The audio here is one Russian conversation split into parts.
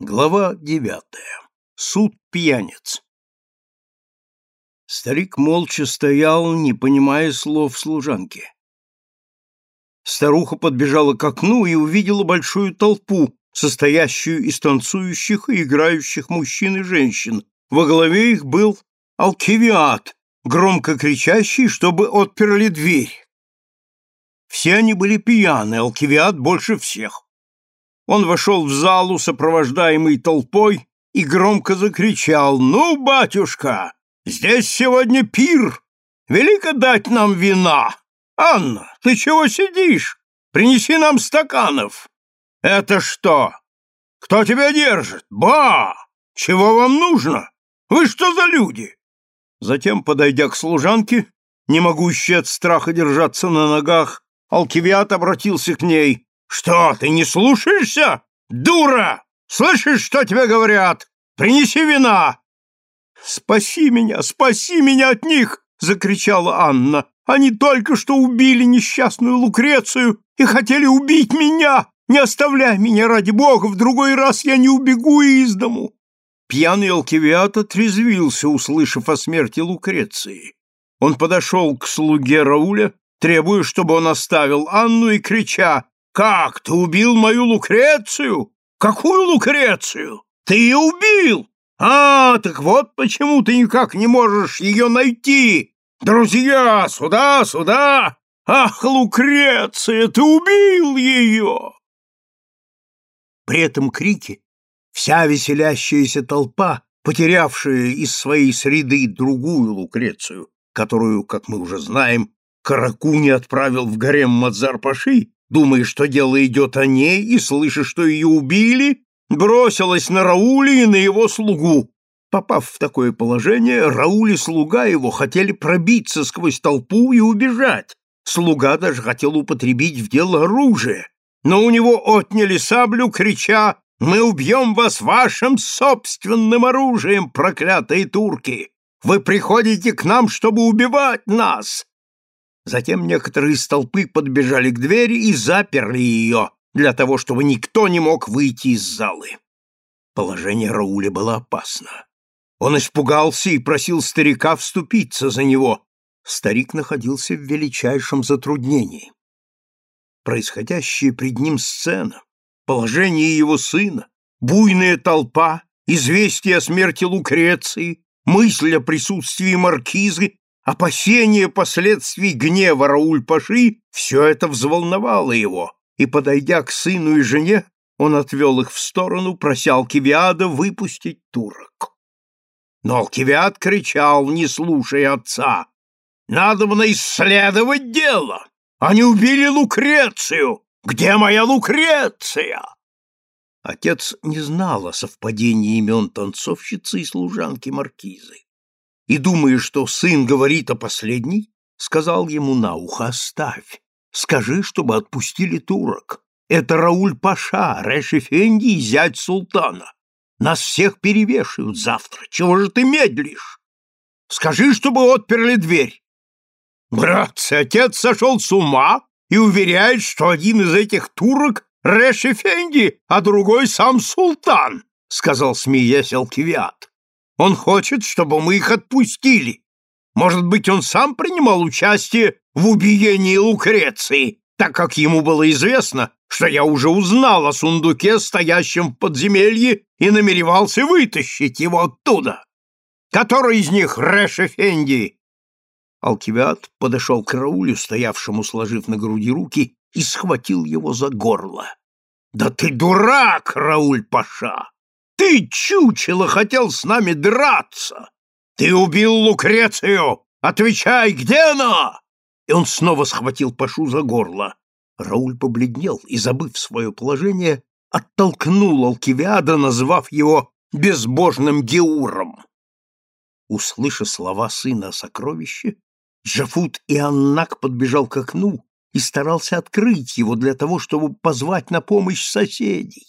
Глава девятая. Суд пьяниц. Старик молча стоял, не понимая слов служанки. Старуха подбежала к окну и увидела большую толпу, состоящую из танцующих и играющих мужчин и женщин. Во главе их был Алкивиад, громко кричащий, чтобы отперли дверь. Все они были пьяны, Алкивиад больше всех. Он вошел в залу, сопровождаемый толпой, и громко закричал «Ну, батюшка, здесь сегодня пир! Велико дать нам вина! Анна, ты чего сидишь? Принеси нам стаканов!» «Это что? Кто тебя держит? Ба! Чего вам нужно? Вы что за люди?» Затем, подойдя к служанке, не могущей от страха держаться на ногах, Алкивиат обратился к ней. «Что, ты не слушаешься? Дура! Слышишь, что тебе говорят? Принеси вина!» «Спаси меня, спаси меня от них!» — закричала Анна. «Они только что убили несчастную Лукрецию и хотели убить меня! Не оставляй меня, ради бога, в другой раз я не убегу из дому!» Пьяный Алкивиат отрезвился, услышав о смерти Лукреции. Он подошел к слуге Рауля, требуя, чтобы он оставил Анну и крича «Как, ты убил мою Лукрецию? Какую Лукрецию? Ты ее убил! А, так вот почему ты никак не можешь ее найти! Друзья, сюда, сюда! Ах, Лукреция, ты убил ее!» При этом крике вся веселящаяся толпа, потерявшая из своей среды другую Лукрецию, которую, как мы уже знаем, Каракуни отправил в гарем Мадзар-Паши, думая, что дело идет о ней, и, слыша, что ее убили, бросилась на Рауля и на его слугу. Попав в такое положение, Рауль и слуга его хотели пробиться сквозь толпу и убежать. Слуга даже хотел употребить в дело оружие, но у него отняли саблю, крича «Мы убьем вас вашим собственным оружием, проклятые турки! Вы приходите к нам, чтобы убивать нас! Затем некоторые из толпы подбежали к двери и заперли ее, для того, чтобы никто не мог выйти из залы. Положение Рауля было опасно. Он испугался и просил старика вступиться за него. Старик находился в величайшем затруднении. Происходящая пред ним сцена, положение его сына, буйная толпа, известие о смерти Лукреции, мысль о присутствии маркизы Опасение последствий гнева Рауль-Паши все это взволновало его, и, подойдя к сыну и жене, он отвел их в сторону, прося Алкивиада выпустить турок. Но Алкивиад кричал, не слушая отца, «Надо было исследовать дело! Они убили Лукрецию! Где моя Лукреция?» Отец не знал о совпадении имен танцовщицы и служанки маркизы и, думая, что сын говорит о последней, сказал ему на ухо «Оставь, скажи, чтобы отпустили турок. Это Рауль Паша, Рэш Эфенди и зять султана. Нас всех перевешивают завтра. Чего же ты медлишь? Скажи, чтобы отперли дверь». Братцы, отец сошел с ума и уверяет, что один из этих турок — Рэш Эфенди, а другой сам султан, — сказал, смеясь Алкивиад. Он хочет, чтобы мы их отпустили. Может быть, он сам принимал участие в убиении Лукреции, так как ему было известно, что я уже узнал о сундуке, стоящем в подземелье, и намеревался вытащить его оттуда. Который из них Рэш Эфенди?» Алкивиад подошел к Раулю, стоявшему, сложив на груди руки, и схватил его за горло. «Да ты дурак, Рауль-паша! Ты, чучело, хотел с нами драться! Ты убил Лукрецию! Отвечай, где она?» И он снова схватил Пашу за горло. Рауль побледнел и, забыв свое положение, оттолкнул Алкивиада, назвав его безбожным Геуром. Услыша слова сына о сокровище, Джафут и Аннак подбежал к окну и старался открыть его для того, чтобы позвать на помощь соседей.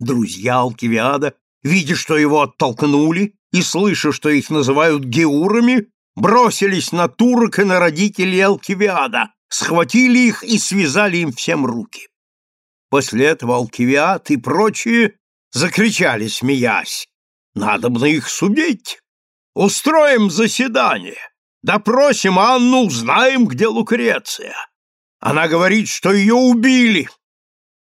Друзья Алкивиада, видя, что его оттолкнули, и слыша, что их называют геурами, бросились на турок и на родителей Алкивиада, схватили их и связали им всем руки. После этого Алкивиад и прочие — закричали, смеясь. «Надо бы их судить! Устроим заседание! Допросим Анну, узнаем, где Лукреция! Она говорит, что ее убили!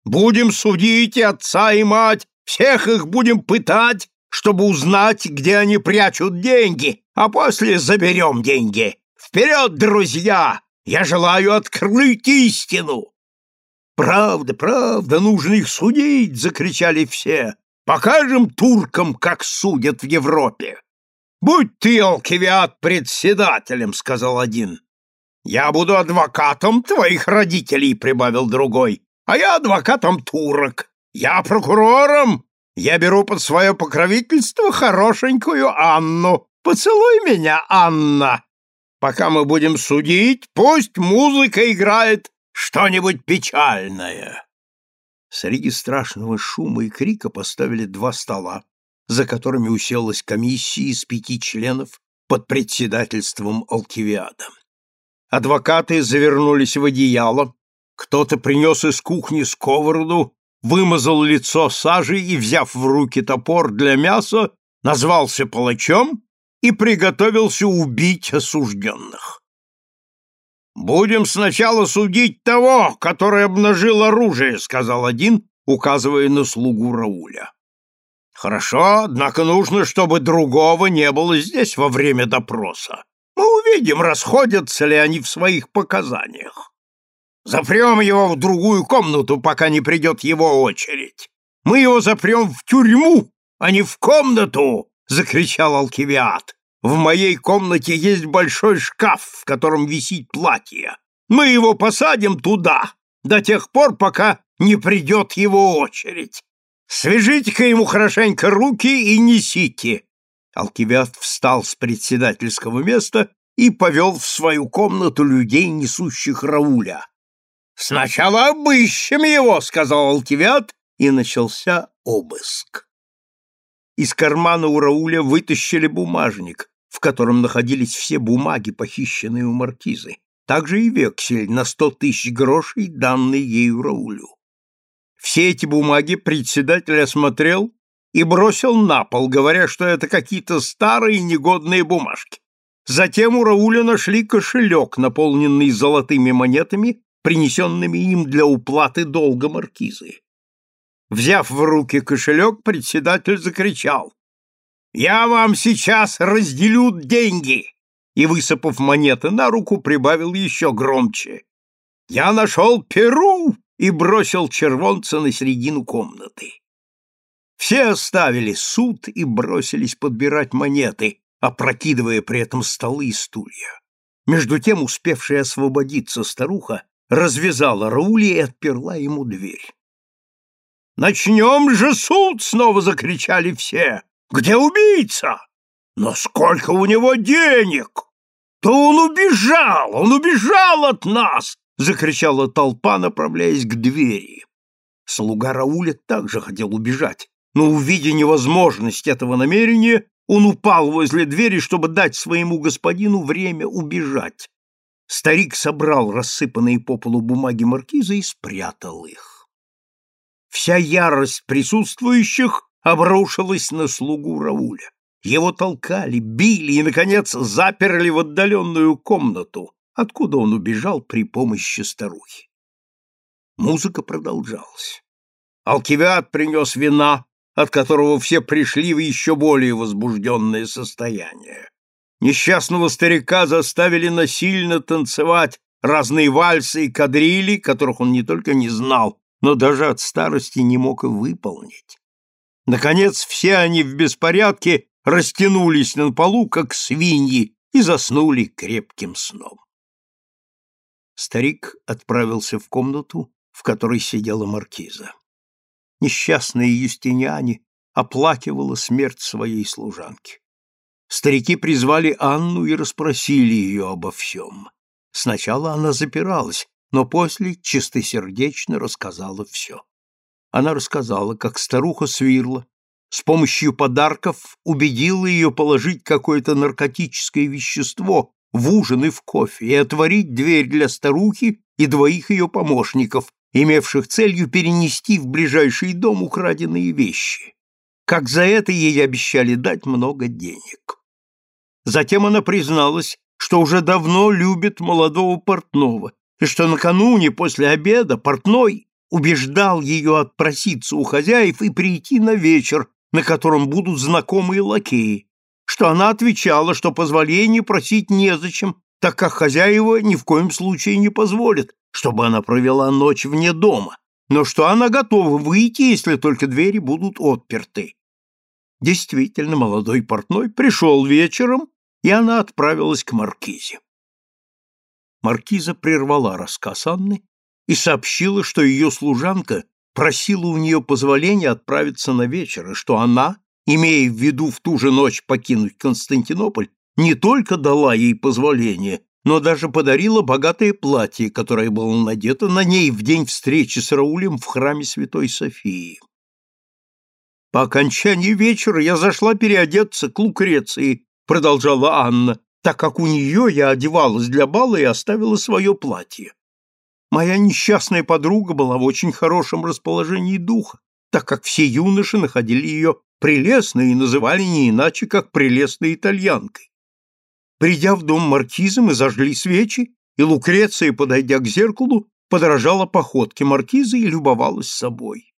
Будем судить и отца, и мать, всех их будем пытать, чтобы узнать, где они прячут деньги, а после заберем деньги! Вперед, друзья! Я желаю открыть истину!» «Правда, правда, нужно их судить!» — закричали все. «Покажем туркам, как судят в Европе!» «Будь ты, Алкивиад, председателем!» — сказал один. «Я буду адвокатом твоих родителей!» — прибавил другой. «А я адвокатом турок! Я прокурором! Я беру под свое покровительство хорошенькую Анну! Поцелуй меня, Анна!» Пока мы будем судить, пусть музыка играет что-нибудь печальное. Среди страшного шума и крика поставили два стола, за которыми уселась комиссия из пяти членов под председательством Алкивиада. Адвокаты завернулись в одеяло, кто-то принес из кухни сковороду, вымазал лицо сажей и, взяв в руки топор для мяса, назвался палачом и приготовился убить осужденных. «Будем сначала судить того, который обнажил оружие», — сказал один, указывая на слугу Рауля. «Хорошо, однако нужно, чтобы другого не было здесь во время допроса. Мы увидим, расходятся ли они в своих показаниях. Запрем его в другую комнату, пока не придет его очередь. Мы его запрем в тюрьму, а не в комнату, — закричал Алкивиад. «В моей комнате есть большой шкаф, в котором висит платье. Мы его посадим туда, до тех пор, пока не придет его очередь. Свяжите-ка ему хорошенько руки и несите». Алкивиад встал с председательского места и повел в свою комнату людей, несущих Рауля. «Сначала обыщем его», — сказал Алкивиад, и начался обыск. Из кармана у Рауля вытащили бумажник, в котором находились все бумаги, похищенные у маркизы, также и вексель на сто тысяч грошей, данный ею Раулю. Все эти бумаги председатель осмотрел и бросил на пол, говоря, что это какие-то старые негодные бумажки. Затем у Рауля нашли кошелек, наполненный золотыми монетами, принесенными им для уплаты долга маркизы. Взяв в руки кошелек, председатель закричал. «Я вам сейчас разделю деньги!» И, высыпав монеты на руку, прибавил еще громче. «Я нашел перу!» и бросил червонца на середину комнаты. Все оставили суд и бросились подбирать монеты, опрокидывая при этом столы и стулья. Между тем успевшая освободиться старуха развязала Раули и отперла ему дверь. «Начнем же суд!» — снова закричали все. «Где убийца? Но сколько у него денег? Да он убежал! Он убежал от нас!» — закричала толпа, направляясь к двери. Слуга Рауля также хотел убежать, но, увидя невозможность этого намерения, он упал возле двери, чтобы дать своему господину время убежать. Старик собрал рассыпанные по полу бумаги маркиза и спрятал их. Вся ярость присутствующих обрушилась на слугу Рауля. Его толкали, били и, наконец, заперли в отдаленную комнату, откуда он убежал при помощи старухи. Музыка продолжалась. Алкивиад принес вина, от которого все пришли в еще более возбужденное состояние. Несчастного старика заставили насильно танцевать разные вальсы и кадрили, которых он не только не знал, но даже от старости не мог и выполнить. Наконец, все они в беспорядке растянулись на полу, как свиньи, и заснули крепким сном. Старик отправился в комнату, в которой сидела маркиза. Несчастная Юстиниане оплакивала смерть своей служанки. Старики призвали Анну и расспросили ее обо всем. Сначала она запиралась, но после чистосердечно рассказала все. Она рассказала, как старуха Свирла с помощью подарков убедила ее положить какое-то наркотическое вещество в ужин и в кофе и отворить дверь для старухи и двоих ее помощников, имевших целью перенести в ближайший дом украденные вещи. Как за это ей обещали дать много денег. Затем она призналась, что уже давно любит молодого портного, и что накануне после обеда портной убеждал ее отпроситься у хозяев и прийти на вечер, на котором будут знакомые лакеи, что она отвечала, что позволения просить незачем, так как хозяева ни в коем случае не позволят, чтобы она провела ночь вне дома, но что она готова выйти, если только двери будут отперты. Действительно, молодой портной пришел вечером, и она отправилась к маркизе. Маркиза прервала рассказ Анны и сообщила, что ее служанка просила у нее позволения отправиться на вечер, и что она, имея в виду в ту же ночь покинуть Константинополь, не только дала ей позволение, но даже подарила богатое платье, которое было надето на ней в день встречи с Раулем в храме Святой Софии. По окончании вечера я зашла переодеться к Лукреции, продолжала Анна, так как у нее я одевалась для бала и оставила свое платье. Моя несчастная подруга была в очень хорошем расположении духа, так как все юноши находили ее прелестной и называли не иначе, как прелестной итальянкой. Придя в дом маркиза, мы зажгли свечи, и Лукреция, подойдя к зеркалу, подражала походке маркиза и любовалась собой.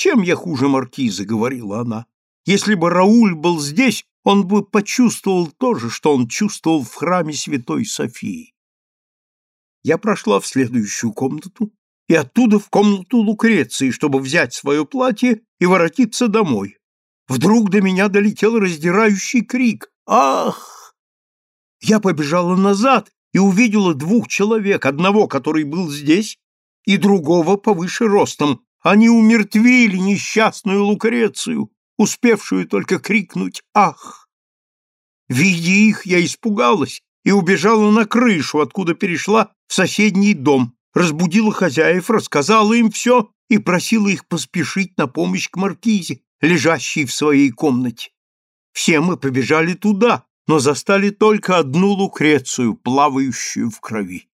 «Чем я хуже маркиза?» — говорила она. «Если бы Рауль был здесь, он бы почувствовал то же, что он чувствовал в храме Святой Софии». Я прошла в следующую комнату и оттуда в комнату Лукреции, чтобы взять свое платье и воротиться домой. Вдруг до меня долетел раздирающий крик «Ах!». Я побежала назад и увидела двух человек, одного, который был здесь, и другого повыше ростом, они умертвили несчастную Лукрецию, успевшую только крикнуть «Ах!». Видя их, я испугалась и убежала на крышу, откуда перешла в соседний дом, разбудила хозяев, рассказала им все и просила их поспешить на помощь к маркизе, лежащей в своей комнате. Все мы побежали туда, но застали только одну Лукрецию, плавающую в крови.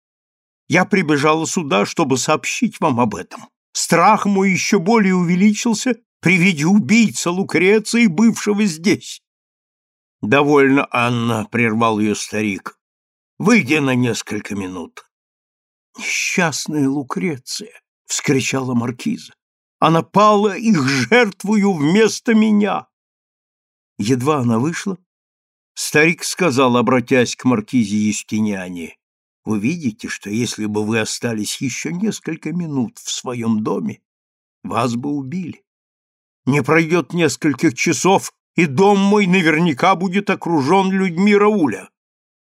Я прибежала сюда, чтобы сообщить вам об этом. Страх мой еще более увеличился при виде убийца Лукреции, бывшего здесь. — Довольно, Анна, — прервал ее старик. — Выйди на несколько минут. — Несчастная Лукреция! — вскричала маркиза. — Она пала их жертвою вместо меня! Едва она вышла, старик сказал, обратясь к маркизе Юстиниане, вы видите, что если бы вы остались еще несколько минут в своем доме, вас бы убили. Не пройдет нескольких часов, и дом мой наверняка будет окружен людьми Рауля.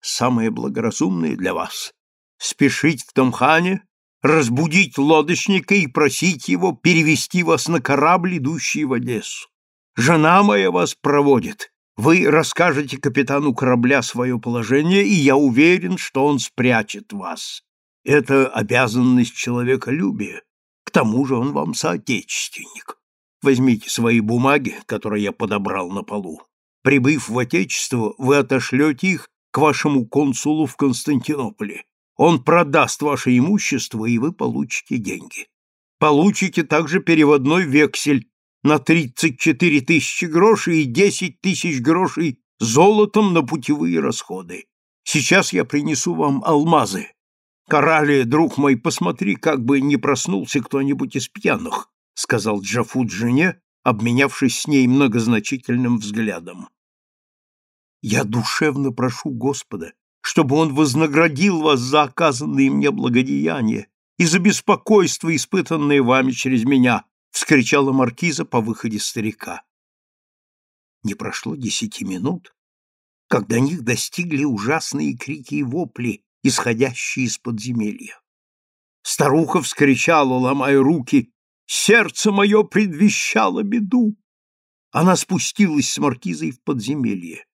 Самое благоразумное для вас — спешить в Томхане, разбудить лодочника и просить его перевести вас на корабль, идущий в Одессу. Жена моя вас проводит, вы расскажете капитану корабля свое положение, и я уверен, что он спрячет вас. Это обязанность человеколюбия. К тому же он вам соотечественник. Возьмите свои бумаги, которые я подобрал на полу. Прибыв в Отечество, вы отошлете их к вашему консулу в Константинополе. Он продаст ваше имущество, и вы получите деньги. Получите также переводной вексель на 34 тысячи грошей и 10 тысяч грошей золотом на путевые расходы. Сейчас я принесу вам алмазы. Коралли, друг мой, посмотри, как бы не проснулся кто-нибудь из пьяных, сказал Джафут жене, обменявшись с ней многозначительным взглядом. Я душевно прошу Господа, чтобы он вознаградил вас за оказанные мне благодеяния и за беспокойство, испытанное вами через меня, — вскричала маркиза по выходе старика. Не прошло десяти минут, когда них достигли ужасные крики и вопли, исходящие из подземелья. Старуха вскричала, ломая руки, «Сердце мое предвещало беду!» Она спустилась с маркизой в подземелье.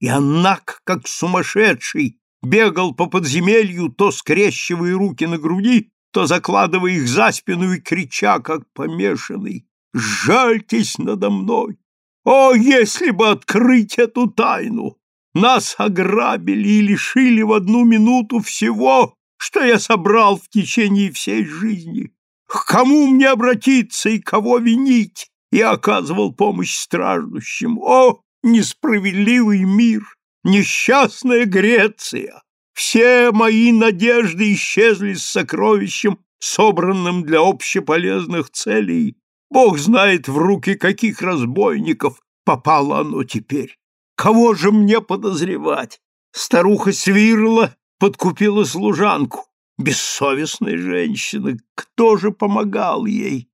И Аннак, как сумасшедший, бегал по подземелью, то скрещивая руки на груди, то закладывая их за спину и крича, как помешанный, «Жальтесь надо мной! О, если бы открыть эту тайну! Нас ограбили и лишили в одну минуту всего, что я собрал в течение всей жизни? К кому мне обратиться и кого винить? Я оказывал помощь страждущим. О, несправедливый мир! Несчастная Греция! Все мои надежды исчезли с сокровищем, собранным для общеполезных целей. Бог знает, в руки каких разбойников попало оно теперь. Кого же мне подозревать? Старуха Свирла подкупила служанку. Бессовестная женщина, кто же помогал ей?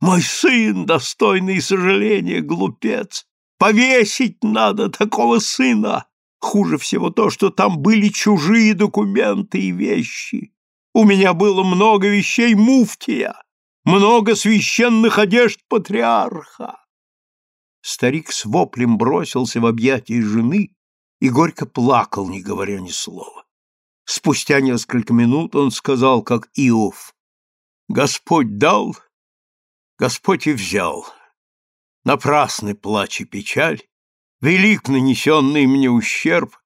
Мой сын, достойный сожаления, глупец. Повесить надо такого сына. Хуже всего то, что там были чужие документы и вещи. У меня было много вещей муфтия, много священных одежд патриарха. Старик с воплем бросился в объятия жены и горько плакал, не говоря ни слова. Спустя несколько минут он сказал, как Иов, «Господь дал, Господь и взял. Напрасный плач и печаль, велик нанесенный мне ущерб,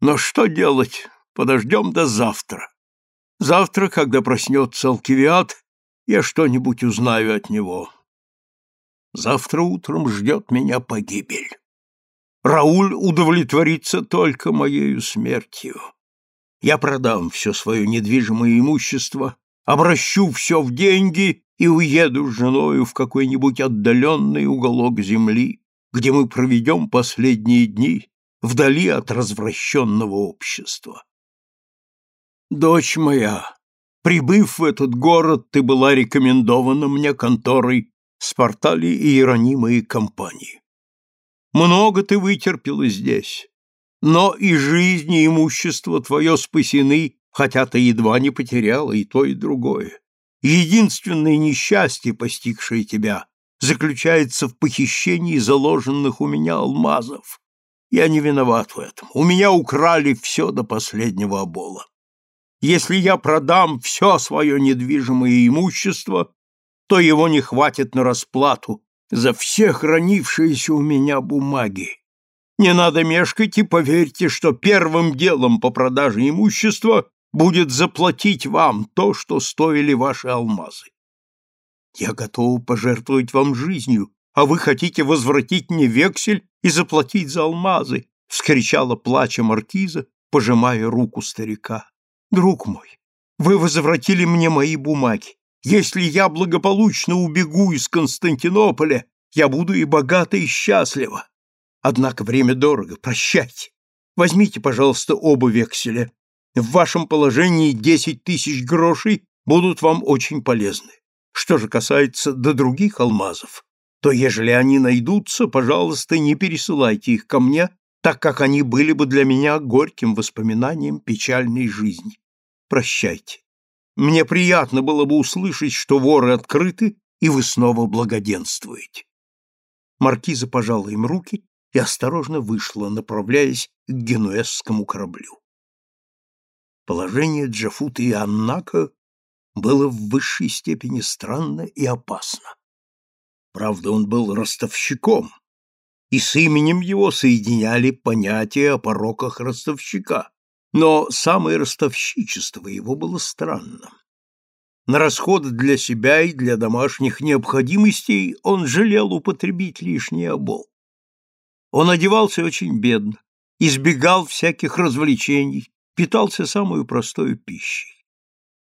но что делать, подождем до завтра. Завтра, когда проснется Алкивиад, я что-нибудь узнаю от него. Завтра утром ждет меня погибель. Рауль удовлетворится только моею смертью. Я продам все свое недвижимое имущество, обращу все в деньги и уеду с женою в какой-нибудь отдаленный уголок земли, где мы проведем последние дни вдали от развращенного общества. Дочь моя, прибыв в этот город, ты была рекомендована мне конторой Спартали и Иеронима и компании. Много ты вытерпела здесь, но и жизнь, и имущество твое спасены, хотя ты едва не потеряла и то, и другое. Единственное несчастье, постигшее тебя, заключается в похищении заложенных у меня алмазов. Я не виноват в этом. У меня украли все до последнего обола. Если я продам все свое недвижимое имущество, то его не хватит на расплату за все хранившиеся у меня бумаги. Не надо мешкать и поверьте, что первым делом по продаже имущества будет заплатить вам то, что стоили ваши алмазы. Я готов пожертвовать вам жизнью, а вы хотите возвратить мне вексель и заплатить за алмазы, — вскричала плача маркиза, пожимая руку старика. Друг мой, вы возвратили мне мои бумаги. Если я благополучно убегу из Константинополя, я буду и богата, и счастлива. Однако время дорого, прощайте. Возьмите, пожалуйста, оба векселя. В вашем положении десять тысяч грошей будут вам очень полезны. Что же касается до других алмазов, то, ежели они найдутся, пожалуйста, не пересылайте их ко мне, так как они были бы для меня горьким воспоминанием печальной жизни. Прощайте. Мне приятно было бы услышать, что воры открыты, и вы снова благоденствуете. Маркиза пожала им руки и осторожно вышла, направляясь к генуэзскому кораблю. Положение Джафута и Аннака было в высшей степени странно и опасно. Правда, он был ростовщиком, и с именем его соединяли понятия о пороках ростовщика. Но самое ростовщичество его было странным. На расходы для себя и для домашних необходимостей он жалел употребить лишний обол. Он одевался очень бедно, избегал всяких развлечений, питался самую простой пищей.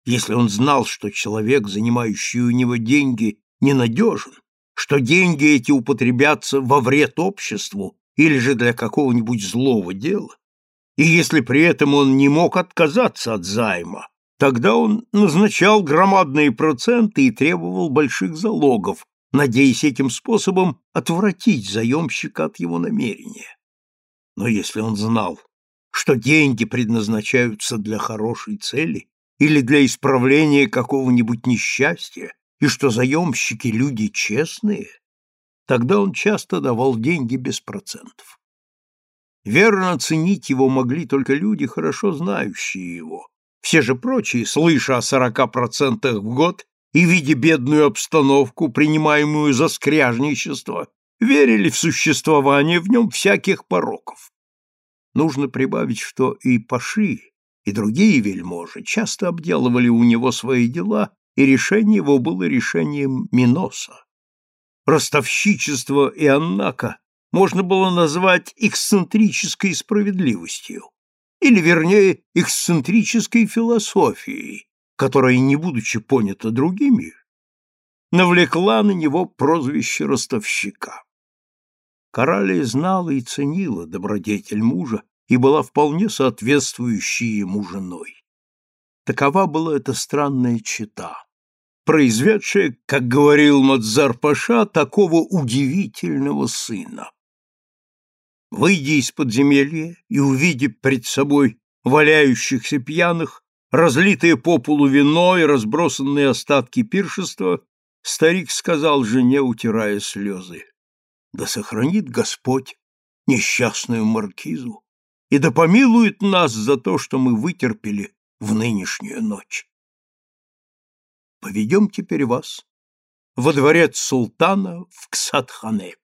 Если он знал, что человек, занимающий у него деньги, ненадежен, что деньги эти употребятся во вред обществу или же для какого-нибудь злого дела, и если при этом он не мог отказаться от займа, тогда он назначал громадные проценты и требовал больших залогов, надеясь этим способом отвратить заемщика от его намерения. Но если он знал, что деньги предназначаются для хорошей цели или для исправления какого-нибудь несчастья, и что заемщики люди честные, тогда он часто давал деньги без процентов. Верно оценить его могли только люди, хорошо знающие его. Все же прочие, слыша о сорока процентах в год и видя бедную обстановку, принимаемую за скряжничество, верили в существование в нем всяких пороков. Нужно прибавить, что и паши, и другие вельможи часто обделывали у него свои дела, и решение его было решением Миноса. Ростовщичество и Аннака можно было назвать эксцентрической справедливостью, или, вернее, эксцентрической философией, которая, не будучи понята другими, навлекла на него прозвище ростовщика. Коралия знала и ценила добродетель мужа и была вполне соответствующей ему женой. Такова была эта странная чета, произведшая, как говорил Мадзар-паша, такого удивительного сына. Выйдя из подземелья и увидев пред собой валяющихся пьяных, разлитое по полу вино и разбросанные остатки пиршества, старик сказал жене, утирая слезы, «Да сохранит Господь несчастную маркизу и да помилует нас за то, что мы вытерпели в нынешнюю ночь. Поведем теперь вас во дворец султана в Ксатхане.